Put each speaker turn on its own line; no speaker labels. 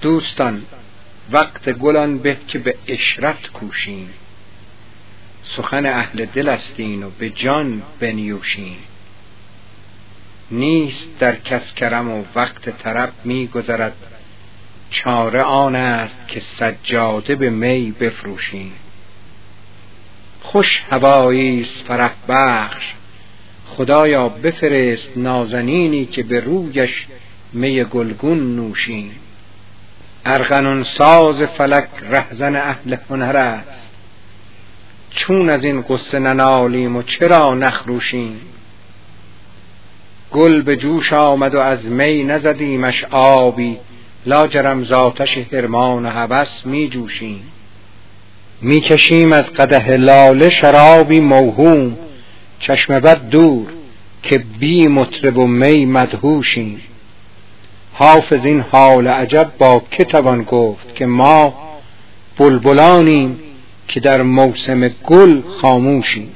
دوستان وقت گلان به که به اشرت کوشیم. سخن اهل دل استین و به جان بنیوشیم. نیست در کس کرم و وقت طرب می گذرد چاره آن است که سجاده به می بفروشیم. خوش هوایی است فرح بخش. خدایا بفرست نازنینی که به رویش می گلگون نوشیم. ارغنون ساز فلک رهزن اهل هنر است. چون از این قصه ننالیم و چرا نخروشیم؟ گل به جوش آمد و از می نزدیمش آبی لاجرم ذاتش هرمان و هوس می جوشیم. می کشیم از قده لاله شرابی موهوم چشم بد دور که بی مطرب و می مدهوشیم. حافظ این حال عجب با که توان گفت که ما بلبلانیم که در موسم گل خاموشیم.